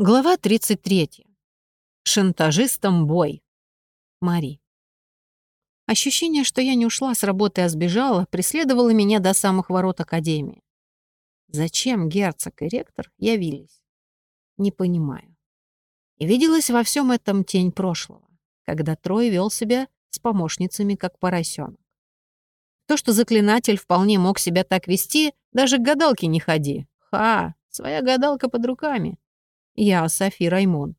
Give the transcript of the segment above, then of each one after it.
Глава 33. Шантажистом бой. Мари. Ощущение, что я не ушла с работы, а сбежала, преследовало меня до самых ворот Академии. Зачем герцог и ректор явились? Не понимаю. И виделась во всем этом тень прошлого, когда Трой вел себя с помощницами, как поросенок. То, что заклинатель вполне мог себя так вести, даже к гадалке не ходи. Ха, своя гадалка под руками. Я Софи Раймон.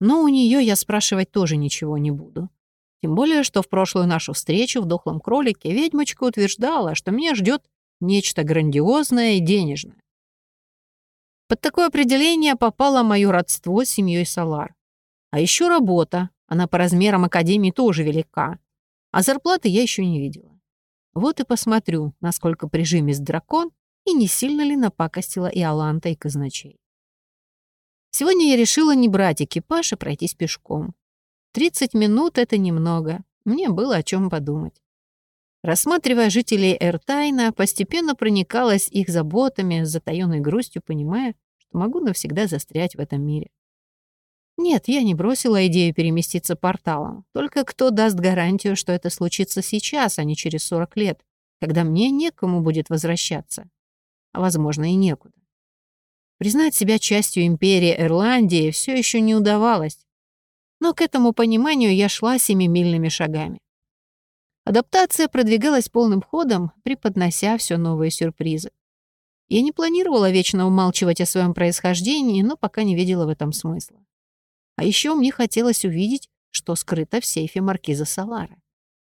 Но у нее я спрашивать тоже ничего не буду. Тем более, что в прошлую нашу встречу в дохлом кролике ведьмочка утверждала, что меня ждет нечто грандиозное и денежное. Под такое определение попало мое родство с семьей Салар. А еще работа, она по размерам Академии тоже велика. А зарплаты я еще не видела. Вот и посмотрю, насколько прижимист дракон и не сильно ли напакостила и Аланта, и казначей. Сегодня я решила не брать экипаж и пройтись пешком. 30 минут — это немного. Мне было о чем подумать. Рассматривая жителей Эртайна, постепенно проникалась их заботами, с затаённой грустью, понимая, что могу навсегда застрять в этом мире. Нет, я не бросила идею переместиться порталом. Только кто даст гарантию, что это случится сейчас, а не через 40 лет, когда мне некому будет возвращаться. А, возможно, и некуда. Признать себя частью империи Ирландии все еще не удавалось. Но к этому пониманию я шла семимильными шагами. Адаптация продвигалась полным ходом, преподнося все новые сюрпризы. Я не планировала вечно умалчивать о своем происхождении, но пока не видела в этом смысла. А еще мне хотелось увидеть, что скрыто в сейфе маркиза Салара.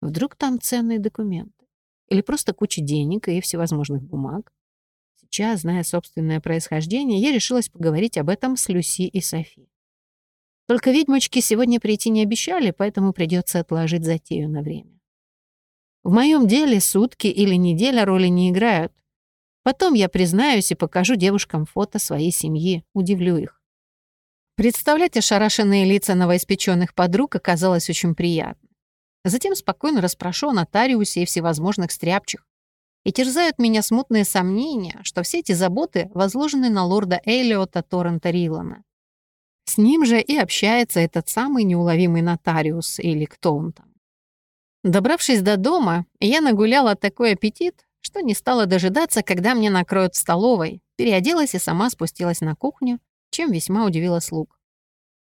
Вдруг там ценные документы. Или просто куча денег и всевозможных бумаг. Сейчас, зная собственное происхождение, я решилась поговорить об этом с Люси и Софи. Только ведьмочки сегодня прийти не обещали, поэтому придется отложить затею на время. В моем деле сутки или неделя роли не играют. Потом я признаюсь и покажу девушкам фото своей семьи, удивлю их. Представлять ошарашенные лица новоиспеченных подруг оказалось очень приятно. Затем спокойно расспрошу о нотариусе и всевозможных стряпчих, и терзают меня смутные сомнения, что все эти заботы возложены на лорда Эллиота Торрента Рилана. С ним же и общается этот самый неуловимый нотариус, или кто он там. Добравшись до дома, я нагуляла такой аппетит, что не стала дожидаться, когда мне накроют в столовой, переоделась и сама спустилась на кухню, чем весьма удивила слуг.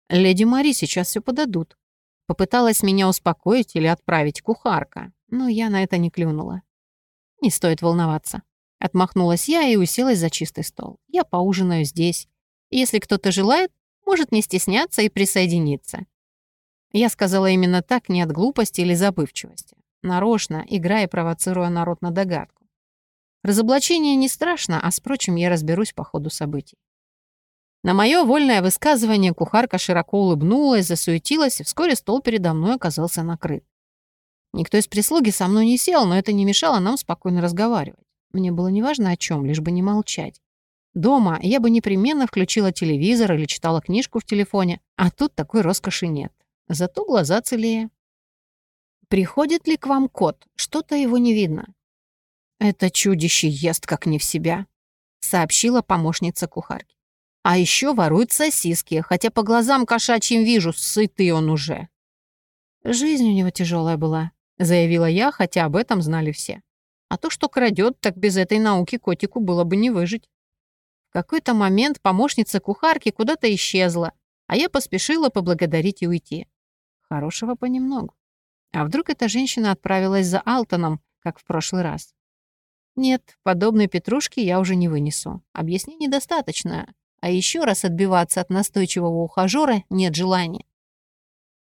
«Леди Мари сейчас все подадут». Попыталась меня успокоить или отправить кухарка, но я на это не клюнула. «Не стоит волноваться». Отмахнулась я и уселась за чистый стол. «Я поужинаю здесь. Если кто-то желает, может не стесняться и присоединиться». Я сказала именно так не от глупости или забывчивости. Нарочно, играя и провоцируя народ на догадку. Разоблачение не страшно, а с прочим я разберусь по ходу событий. На мое вольное высказывание кухарка широко улыбнулась, засуетилась, и вскоре стол передо мной оказался накрыт. Никто из прислуги со мной не сел, но это не мешало нам спокойно разговаривать. Мне было неважно о чем, лишь бы не молчать. Дома я бы непременно включила телевизор или читала книжку в телефоне, а тут такой роскоши нет. Зато глаза целее. «Приходит ли к вам кот? Что-то его не видно». «Это чудище ест как не в себя», — сообщила помощница кухарки. «А еще ворует сосиски, хотя по глазам кошачьим вижу, сытый он уже». Жизнь у него тяжелая была, — заявила я, хотя об этом знали все. А то, что крадет, так без этой науки котику было бы не выжить. В какой-то момент помощница кухарки куда-то исчезла, а я поспешила поблагодарить и уйти. Хорошего понемногу. А вдруг эта женщина отправилась за Алтоном, как в прошлый раз? Нет, подобной петрушки я уже не вынесу. Объяснений достаточно. А еще раз отбиваться от настойчивого ухажера нет желания.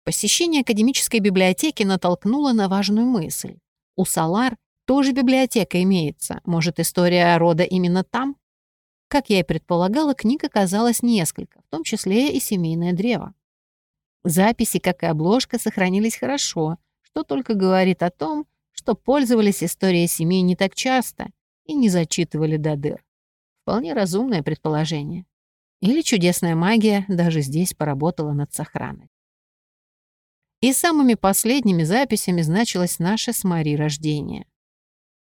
Посещение академической библиотеки натолкнуло на важную мысль. У Салар тоже библиотека имеется. Может, история рода именно там? Как я и предполагала, книг оказалось несколько, в том числе и семейное древо. Записи, как и обложка, сохранились хорошо, что только говорит о том, что пользовались историей семьи не так часто и не зачитывали до дыр. Вполне разумное предположение. Или чудесная магия даже здесь поработала над сохраной. И самыми последними записями значилось наше с Мари рождение.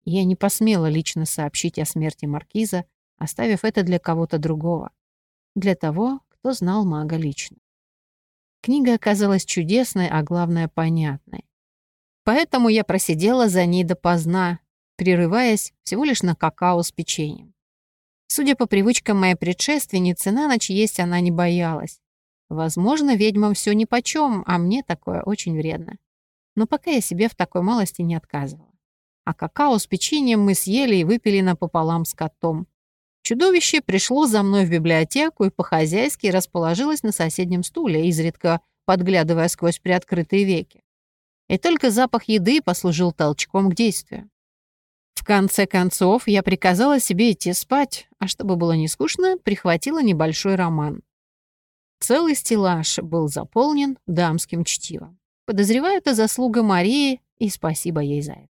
Я не посмела лично сообщить о смерти Маркиза, оставив это для кого-то другого. Для того, кто знал мага лично. Книга оказалась чудесной, а главное, понятной. Поэтому я просидела за ней допоздна, прерываясь всего лишь на какао с печеньем. Судя по привычкам моей предшественницы, на ночь есть она не боялась. Возможно, ведьмам все нипочем, а мне такое очень вредно. Но пока я себе в такой малости не отказывала. А какао с печеньем мы съели и выпили напополам с котом. Чудовище пришло за мной в библиотеку и по-хозяйски расположилось на соседнем стуле, изредка подглядывая сквозь приоткрытые веки. И только запах еды послужил толчком к действию. В конце концов, я приказала себе идти спать, а чтобы было не скучно, прихватила небольшой роман. Целый стеллаж был заполнен дамским чтивом. Подозреваю, это заслуга Марии, и спасибо ей за это.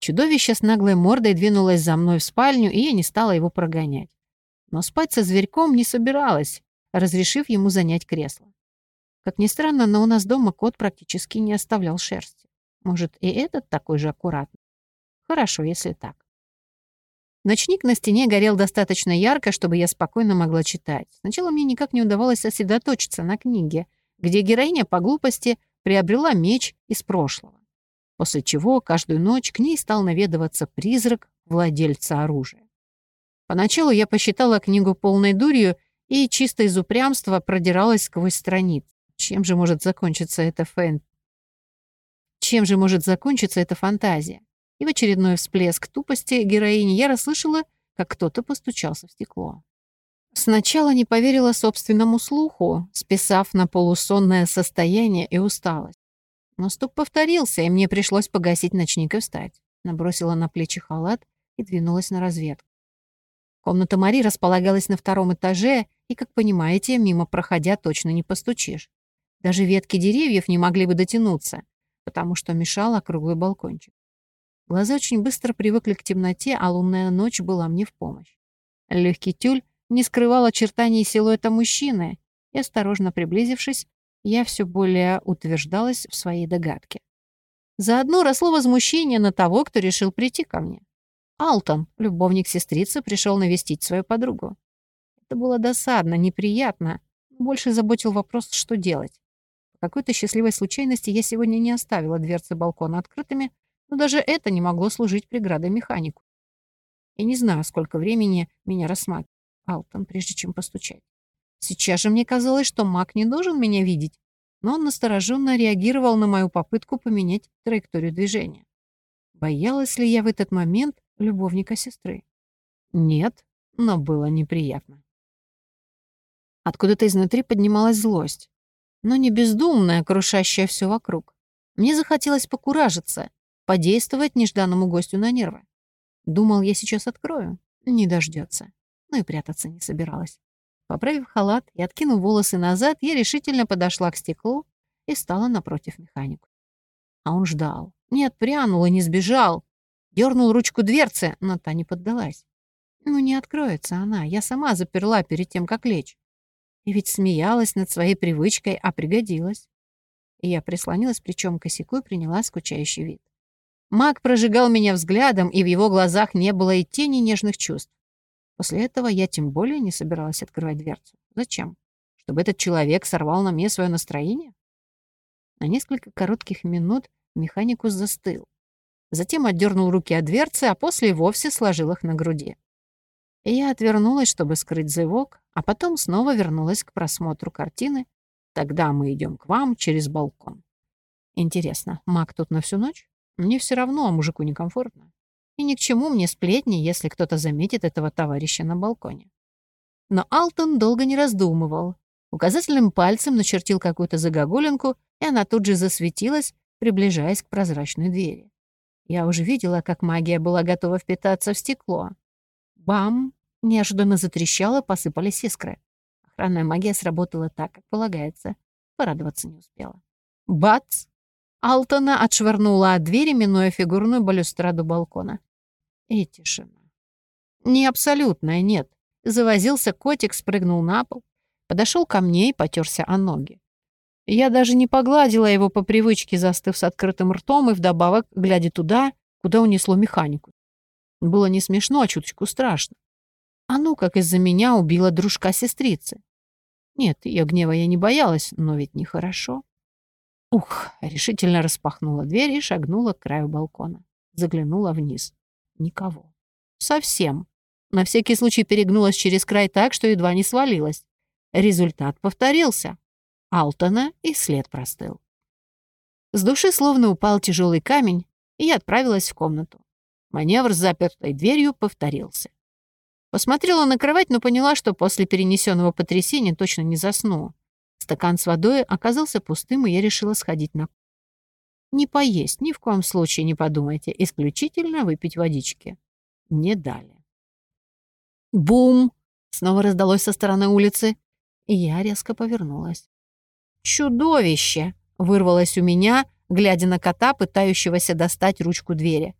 Чудовище с наглой мордой двинулось за мной в спальню, и я не стала его прогонять. Но спать со зверьком не собиралась, разрешив ему занять кресло. Как ни странно, но у нас дома кот практически не оставлял шерсти. Может, и этот такой же аккуратный? Хорошо, если так. Ночник на стене горел достаточно ярко, чтобы я спокойно могла читать. Сначала мне никак не удавалось сосредоточиться на книге, где героиня по глупости приобрела меч из прошлого. После чего каждую ночь к ней стал наведываться призрак владельца оружия. Поначалу я посчитала книгу полной дурью и чисто из упрямства продиралась сквозь страницы. Чем же может закончиться эта фэн... Чем же может закончиться эта фантазия? И в очередной всплеск тупости героини я расслышала, как кто-то постучался в стекло. Сначала не поверила собственному слуху, списав на полусонное состояние и усталость. Но стук повторился, и мне пришлось погасить ночник и встать. Набросила на плечи халат и двинулась на разведку. Комната Мари располагалась на втором этаже, и, как понимаете, мимо проходя точно не постучишь. Даже ветки деревьев не могли бы дотянуться, потому что мешал округлый балкончик. Глаза очень быстро привыкли к темноте, а лунная ночь была мне в помощь. Легкий тюль не скрывал очертаний силуэта мужчины, и, осторожно приблизившись, я все более утверждалась в своей догадке. Заодно росло возмущение на того, кто решил прийти ко мне. Алтон, любовник сестрицы, пришел навестить свою подругу. Это было досадно, неприятно, больше заботил вопрос, что делать. По какой-то счастливой случайности я сегодня не оставила дверцы балкона открытыми, но даже это не могло служить преградой механику. Я не знаю, сколько времени меня рассматривал Алтон, прежде чем постучать. Сейчас же мне казалось, что маг не должен меня видеть, но он настороженно реагировал на мою попытку поменять траекторию движения. Боялась ли я в этот момент любовника сестры? Нет, но было неприятно. Откуда-то изнутри поднималась злость, но не бездумная, крушащая все вокруг. Мне захотелось покуражиться, подействовать нежданному гостю на нервы. Думал, я сейчас открою. Не дождется. Но и прятаться не собиралась. Поправив халат и откинув волосы назад, я решительно подошла к стеклу и стала напротив механику. А он ждал. Не отпрянул и не сбежал. Дернул ручку дверцы, но та не поддалась. Ну, не откроется она. Я сама заперла перед тем, как лечь. И ведь смеялась над своей привычкой, а пригодилась. И я прислонилась плечом к косяку и приняла скучающий вид. Маг прожигал меня взглядом, и в его глазах не было и тени нежных чувств. После этого я тем более не собиралась открывать дверцу. Зачем? Чтобы этот человек сорвал на мне свое настроение? На несколько коротких минут механикус застыл. Затем отдернул руки от дверцы, а после вовсе сложил их на груди. И я отвернулась, чтобы скрыть зевок, а потом снова вернулась к просмотру картины. Тогда мы идем к вам через балкон. Интересно, маг тут на всю ночь? Мне все равно, а мужику некомфортно. И ни к чему мне сплетни, если кто-то заметит этого товарища на балконе. Но Алтон долго не раздумывал. Указательным пальцем начертил какую-то загогулинку, и она тут же засветилась, приближаясь к прозрачной двери. Я уже видела, как магия была готова впитаться в стекло. Бам! Неожиданно затрещало, посыпались искры. Охранная магия сработала так, как полагается. Порадоваться не успела. Бац! Алтона отшвырнула от двери, минуя фигурную балюстраду балкона. И тишина. Не абсолютная, нет. Завозился котик, спрыгнул на пол, подошел ко мне и потерся о ноги. Я даже не погладила его по привычке, застыв с открытым ртом и вдобавок глядя туда, куда унесло механику. Было не смешно, а чуточку страшно. А ну, как из-за меня убила дружка сестрицы. Нет, ее гнева я не боялась, но ведь нехорошо. Ух, решительно распахнула дверь и шагнула к краю балкона. Заглянула вниз. Никого. Совсем. На всякий случай перегнулась через край так, что едва не свалилась. Результат повторился. Алтона и след простыл. С души словно упал тяжелый камень, и я отправилась в комнату. Маневр с запертой дверью повторился. Посмотрела на кровать, но поняла, что после перенесенного потрясения точно не засну. Стакан с водой оказался пустым, и я решила сходить на Не поесть, ни в коем случае не подумайте, исключительно выпить водички. Не дали. Бум! Снова раздалось со стороны улицы, и я резко повернулась. «Чудовище!» — вырвалось у меня, глядя на кота, пытающегося достать ручку двери.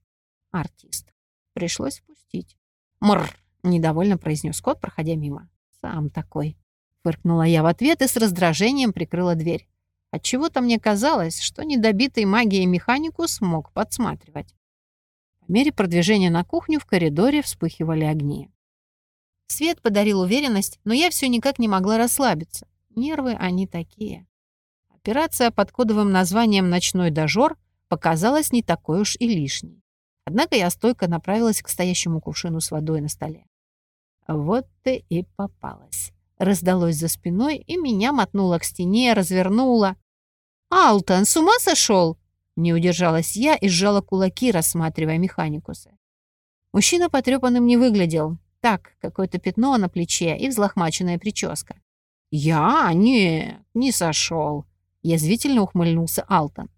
Артист. Пришлось впустить. «Мрр!» — недовольно произнес кот, проходя мимо. «Сам такой». Фыркнула я в ответ и с раздражением прикрыла дверь. Отчего-то мне казалось, что недобитый магией механику смог подсматривать. По мере продвижения на кухню в коридоре вспыхивали огни. Свет подарил уверенность, но я все никак не могла расслабиться. Нервы они такие. Операция под кодовым названием «Ночной дожор» показалась не такой уж и лишней. Однако я стойко направилась к стоящему кувшину с водой на столе. Вот ты и попалась. Раздалось за спиной, и меня мотнуло к стене, развернуло. «Алтон, с ума сошел?» Не удержалась я и сжала кулаки, рассматривая механикуса. Мужчина потрепанным не выглядел. Так, какое-то пятно на плече и взлохмаченная прическа. «Я? Нет, не сошел», — язвительно ухмыльнулся Алтон.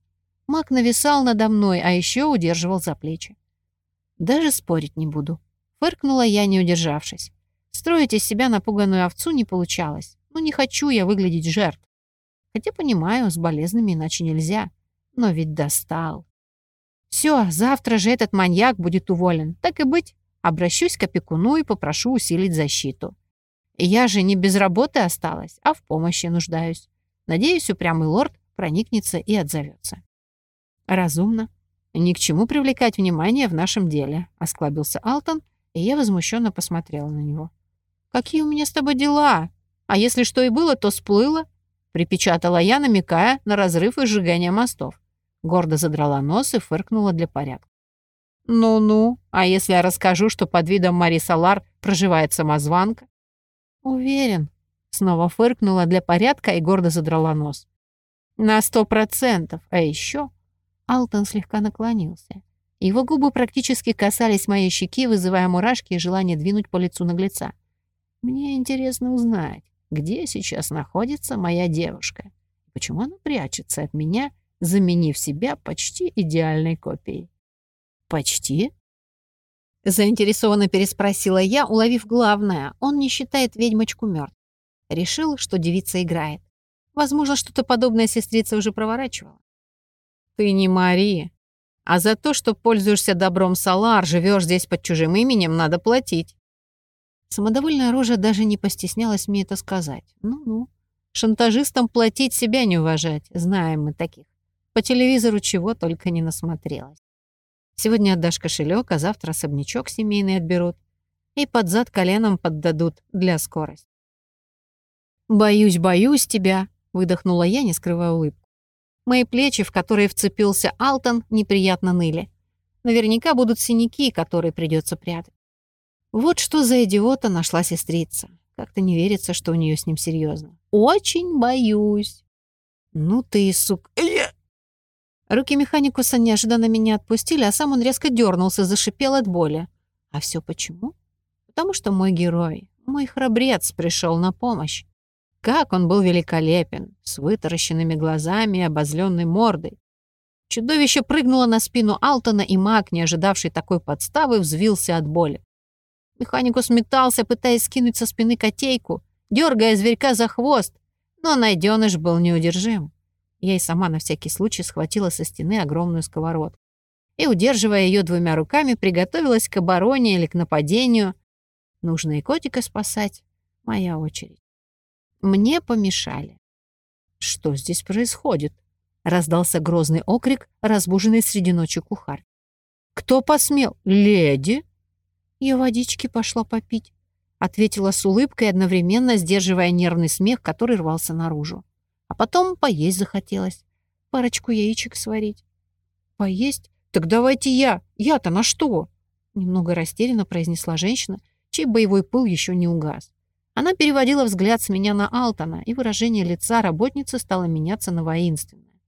Маг нависал надо мной, а еще удерживал за плечи. «Даже спорить не буду», — фыркнула я, не удержавшись. Строить из себя напуганную овцу не получалось. Ну, не хочу я выглядеть жертв. Хотя понимаю, с болезнями иначе нельзя. Но ведь достал. Все, завтра же этот маньяк будет уволен. Так и быть, Обращусь к опекуну и попрошу усилить защиту. Я же не без работы осталась, а в помощи нуждаюсь. Надеюсь, упрямый лорд проникнется и отзовется. Разумно. Ни к чему привлекать внимание в нашем деле, осклабился Алтон, и я возмущенно посмотрела на него. Какие у меня с тобой дела? А если что и было, то сплыло, припечатала я, намекая на разрыв и сжигание мостов. Гордо задрала нос и фыркнула для порядка. «Ну-ну, а если я расскажу, что под видом Мари Салар проживает самозванка?» «Уверен», — снова фыркнула для порядка и гордо задрала нос. «На сто процентов. А еще...» Алтон слегка наклонился. Его губы практически касались моей щеки, вызывая мурашки и желание двинуть по лицу наглеца. «Мне интересно узнать, где сейчас находится моя девушка? Почему она прячется от меня, заменив себя почти идеальной копией?» «Почти?» Заинтересованно переспросила я, уловив главное. Он не считает ведьмочку мертв. Решил, что девица играет. Возможно, что-то подобное сестрица уже проворачивала. «Ты не Мари. А за то, что пользуешься добром Салар, живешь здесь под чужим именем, надо платить». Самодовольная рожа даже не постеснялась мне это сказать. Ну-ну. Шантажистам платить себя не уважать, знаем мы таких. По телевизору чего только не насмотрелась. Сегодня отдашь кошелек, а завтра особнячок семейный отберут. И под зад коленом поддадут для скорости. «Боюсь, боюсь тебя», — выдохнула я, не скрывая улыбку. Мои плечи, в которые вцепился Алтон, неприятно ныли. Наверняка будут синяки, которые придется прятать. Вот что за идиота нашла сестрица. Как-то не верится, что у нее с ним серьезно. Очень боюсь. Ну ты, сук... Руки механикуса неожиданно меня отпустили, а сам он резко дернулся, зашипел от боли. А все почему? Потому что мой герой, мой храбрец пришел на помощь. Как он был великолепен, с вытаращенными глазами и обозленной мордой. Чудовище прыгнуло на спину Алтона, и маг, не ожидавший такой подставы, взвился от боли. Механикус метался, пытаясь скинуть со спины котейку, дергая зверька за хвост, но найденыш был неудержим. Я и сама на всякий случай схватила со стены огромную сковородку. И, удерживая ее двумя руками, приготовилась к обороне или к нападению. Нужно и котика спасать. Моя очередь. Мне помешали. «Что здесь происходит?» — раздался грозный окрик, разбуженный среди ночи кухарь. «Кто посмел? Леди?» Я водички пошла попить. Ответила с улыбкой, одновременно сдерживая нервный смех, который рвался наружу. А потом поесть захотелось. Парочку яичек сварить. Поесть? Так давайте я. Я-то на что? Немного растерянно произнесла женщина, чей боевой пыл еще не угас. Она переводила взгляд с меня на Алтона, и выражение лица работницы стало меняться на воинственное.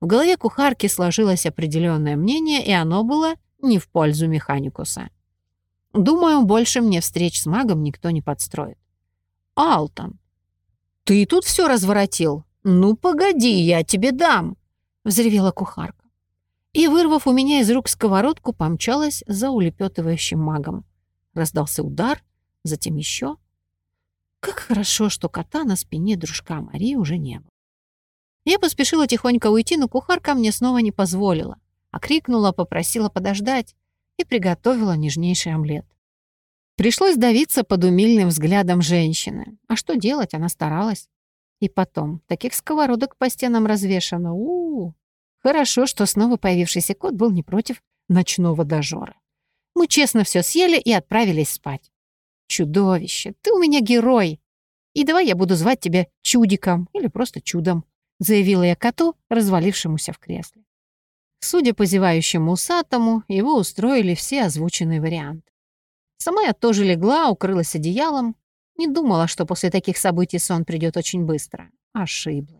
В голове кухарки сложилось определенное мнение, и оно было не в пользу механикуса. Думаю, больше мне встреч с магом никто не подстроит. «Алтон, ты тут все разворотил? Ну, погоди, я тебе дам!» — взревела кухарка. И, вырвав у меня из рук сковородку, помчалась за улепетывающим магом. Раздался удар, затем еще. Как хорошо, что кота на спине дружка Марии уже не было. Я поспешила тихонько уйти, но кухарка мне снова не позволила. Окрикнула, попросила подождать и приготовила нежнейший омлет. Пришлось давиться под умильным взглядом женщины. А что делать, она старалась. И потом, таких сковородок по стенам развешано. У, -у, у Хорошо, что снова появившийся кот был не против ночного дожора. Мы честно все съели и отправились спать. Чудовище, ты у меня герой. И давай я буду звать тебя Чудиком или просто Чудом заявила я коту, развалившемуся в кресле. Судя по зевающему усатому, его устроили все озвученные варианты. Сама я тоже легла, укрылась одеялом. Не думала, что после таких событий сон придет очень быстро. Ошиблась.